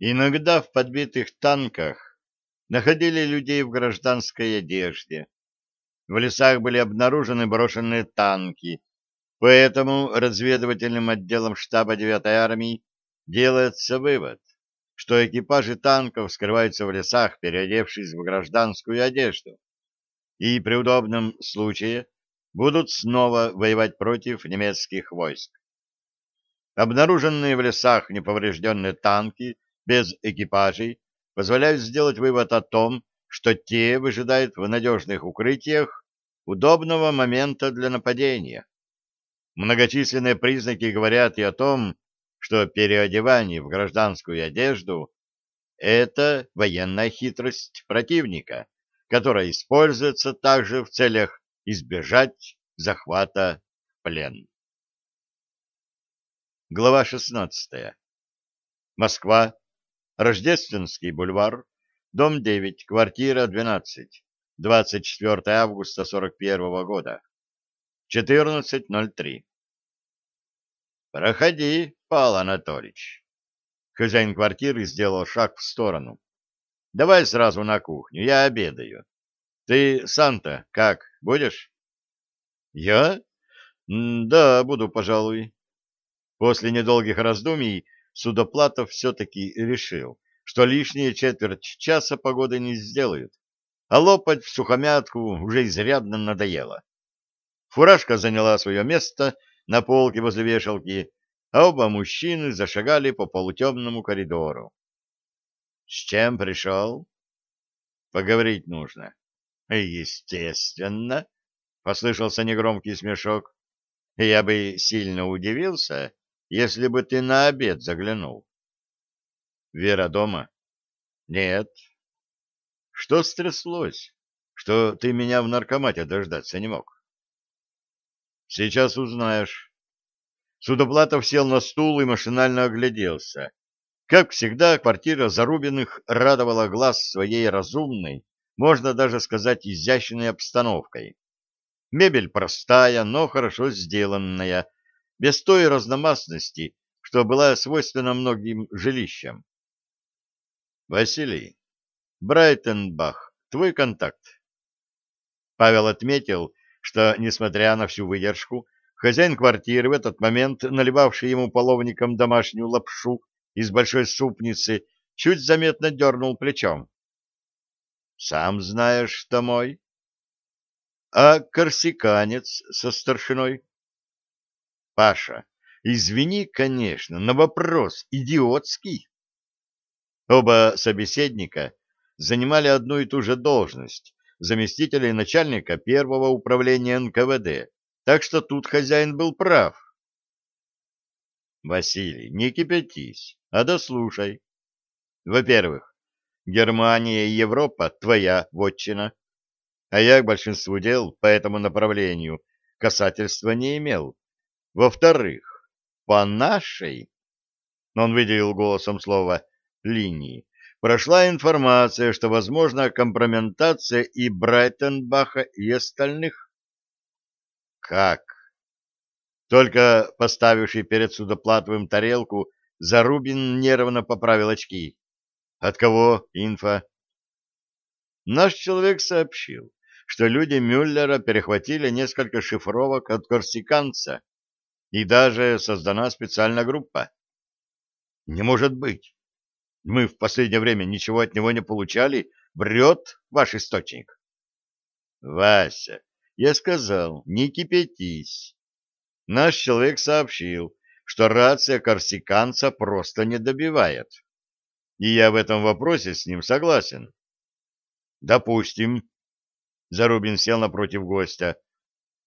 Иногда в подбитых танках находили людей в гражданской одежде. В лесах были обнаружены брошенные танки, поэтому разведывательным отделом штаба 9-й армии делается вывод, что экипажи танков скрываются в лесах, переодевшись в гражданскую одежду, и при удобном случае будут снова воевать против немецких войск. Обнаруженные в лесах неповрежденные танки без экипажей позволяют сделать вывод о том, что те выжидают в надежных укрытиях удобного момента для нападения. Многочисленные признаки говорят и о том, что переодевание в гражданскую одежду – это военная хитрость противника, которая используется также в целях избежать захвата плен. Глава 16. Москва. Рождественский бульвар. Дом 9. Квартира 12. 24 августа 41 года. 14.03. Проходи, Павел Анатольевич. Хозяин квартиры сделал шаг в сторону. Давай сразу на кухню, я обедаю. Ты сам-то как, будешь? Я? Да, буду, пожалуй. После недолгих раздумий Судоплатов все-таки решил, что лишние четверть часа погоды не сделают, а лопать в сухомятку уже изрядно надоело. Фуражка заняла свое место на полке возле вешалки, а оба мужчины зашагали по полутемному коридору. — С чем пришел? — Поговорить нужно. — Естественно, — послышался негромкий смешок. — Я бы сильно удивился, если бы ты на обед заглянул. — Вера дома? — Нет. — Что стряслось? Что ты меня в наркомате дождаться не мог? — Сейчас узнаешь. Судоплатов сел на стул и машинально огляделся. Как всегда, квартира Зарубиных радовала глаз своей разумной, можно даже сказать, изящной обстановкой. Мебель простая, но хорошо сделанная, без той разномастности, что была свойственна многим жилищам. Василий, Брайтенбах, твой контакт. Павел отметил, что, несмотря на всю выдержку, Хозяин квартиры, в этот момент наливавший ему половником домашнюю лапшу из большой супницы, чуть заметно дернул плечом. — Сам знаешь, что мой. — А корсиканец со старшиной? — Паша, извини, конечно, но вопрос идиотский. Оба собеседника занимали одну и ту же должность заместителя начальника первого управления НКВД так что тут хозяин был прав. Василий, не кипятись, а дослушай. Во-первых, Германия и Европа — твоя вотчина, а я к большинству дел по этому направлению касательства не имел. Во-вторых, по нашей, он выделил голосом слово «линии», прошла информация, что возможна компрометация и Брайтенбаха, и остальных. Как? Только поставивший перед Судоплатовым тарелку, Зарубин нервно поправил очки. От кого инфа? Наш человек сообщил, что люди Мюллера перехватили несколько шифровок от корсиканца, и даже создана специальная группа. Не может быть. Мы в последнее время ничего от него не получали. Врет ваш источник. Вася, я сказал, не кипятись. Наш человек сообщил, что рация корсиканца просто не добивает. И я в этом вопросе с ним согласен. Допустим. Зарубин сел напротив гостя.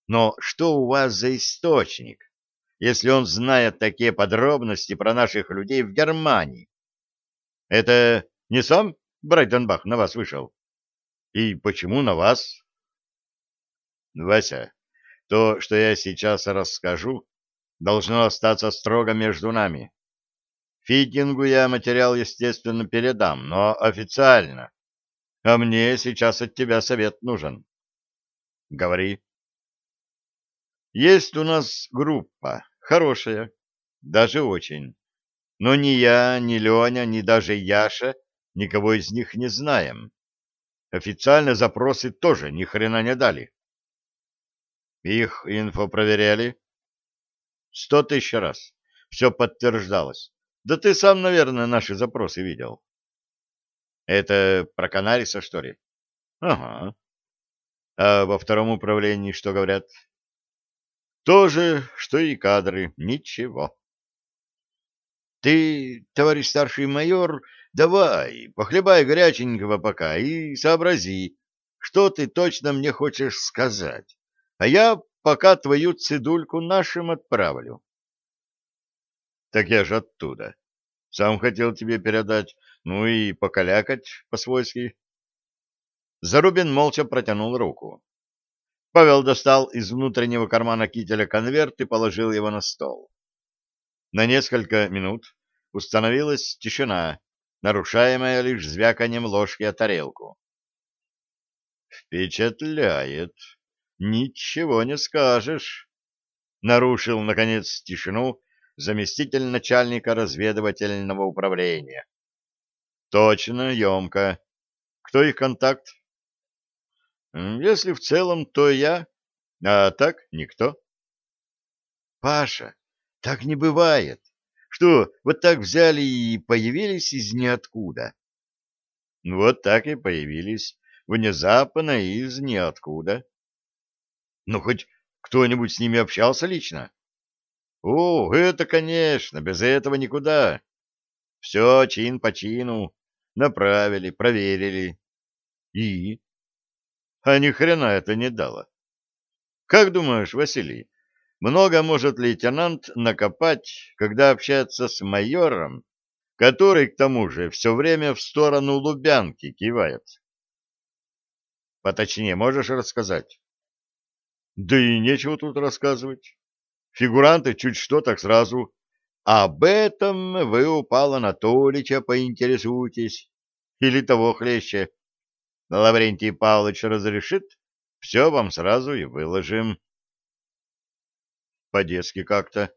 Но что у вас за источник, если он знает такие подробности про наших людей в Германии? Это не сам Брайтенбах на вас вышел? И почему на вас? Вася, то, что я сейчас расскажу, должно остаться строго между нами. Фитингу я материал, естественно, передам, но официально. А мне сейчас от тебя совет нужен. Говори. Есть у нас группа, хорошая, даже очень. Но ни я, ни Леня, ни даже Яша никого из них не знаем. Официально запросы тоже ни хрена не дали. Их инфо проверяли? Сто тысяч раз. Все подтверждалось. Да ты сам, наверное, наши запросы видел. Это про Канариса, что ли? Ага. А во втором управлении что говорят? То же, что и кадры. Ничего. Ты, товарищ старший майор, давай, похлебай горяченького пока и сообрази, что ты точно мне хочешь сказать. А я пока твою цедульку нашим отправлю. Так я же оттуда. Сам хотел тебе передать, ну и покалякать по-свойски. Зарубин молча протянул руку. Павел достал из внутреннего кармана кителя конверт и положил его на стол. На несколько минут установилась тишина, нарушаемая лишь звяканием ложки о тарелку. «Впечатляет! Ничего не скажешь!» Нарушил, наконец, тишину заместитель начальника разведывательного управления. «Точно, емко. Кто их контакт?» «Если в целом, то я, а так никто». «Паша, так не бывает. Что, вот так взяли и появились из ниоткуда? Вот так и появились, внезапно из ниоткуда. Ну, хоть кто-нибудь с ними общался лично? О, это, конечно, без этого никуда. Все чин по чину, направили, проверили. И? А ни хрена это не дало. Как думаешь, Василий, много может лейтенант накопать, когда общается с майором, который, к тому же, все время в сторону Лубянки кивает. Поточнее можешь рассказать? Да и нечего тут рассказывать. Фигуранты чуть что так сразу. Об этом вы у Павла Анатольевича поинтересуйтесь. Или того хлеще. Лаврентий Павлович разрешит, все вам сразу и выложим. По-детски как-то.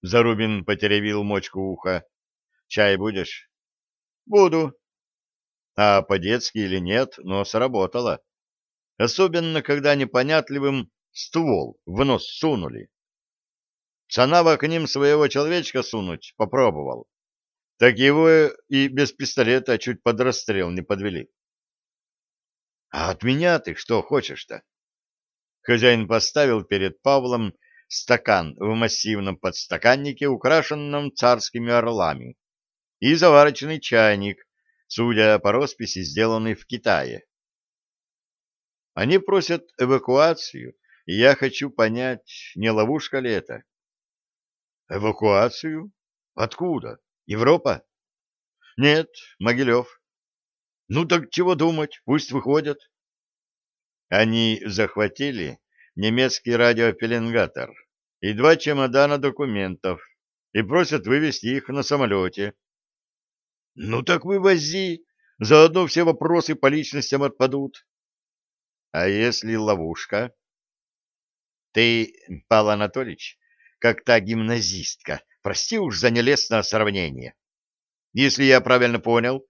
Зарубин потеревил мочку уха. Чай будешь? Буду. А по-детски или нет, но сработало. Особенно, когда непонятливым ствол в нос сунули. Цанава к ним своего человечка сунуть попробовал. Так его и без пистолета чуть под расстрел не подвели. — А от меня ты что хочешь-то? Хозяин поставил перед Павлом стакан в массивном подстаканнике, украшенном царскими орлами, и заварочный чайник, судя по росписи, сделанный в Китае. Они просят эвакуацию, и я хочу понять, не ловушка ли это. Эвакуацию? Откуда? Европа? Нет, Могилев. Ну так чего думать, пусть выходят. Они захватили немецкий радиопеленгатор и два чемодана документов и просят вывести их на самолете. Ну так вывози, заодно все вопросы по личностям отпадут. А если ловушка? Ты, Павел Анатольевич, как та гимназистка. Прости уж за нелестное сравнение. Если я правильно понял,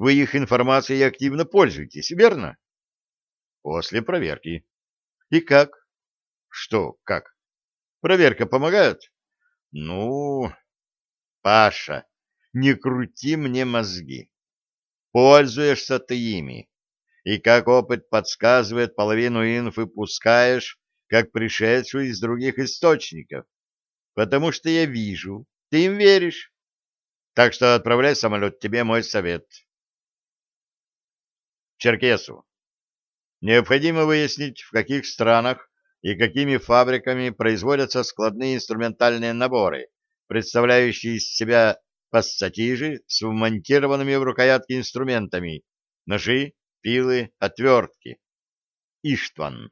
вы их информацией активно пользуетесь, верно? После проверки. И как? Что, как? Проверка помогает? Ну, Паша, не крути мне мозги. Пользуешься ты ими. И как опыт подсказывает, половину инфы пускаешь, как пришедшую из других источников потому что я вижу, ты им веришь. Так что отправляй самолет, тебе мой совет. Черкесу. Необходимо выяснить, в каких странах и какими фабриками производятся складные инструментальные наборы, представляющие из себя пассатижи с вмонтированными в рукоятки инструментами, ножи, пилы, отвертки. Иштван.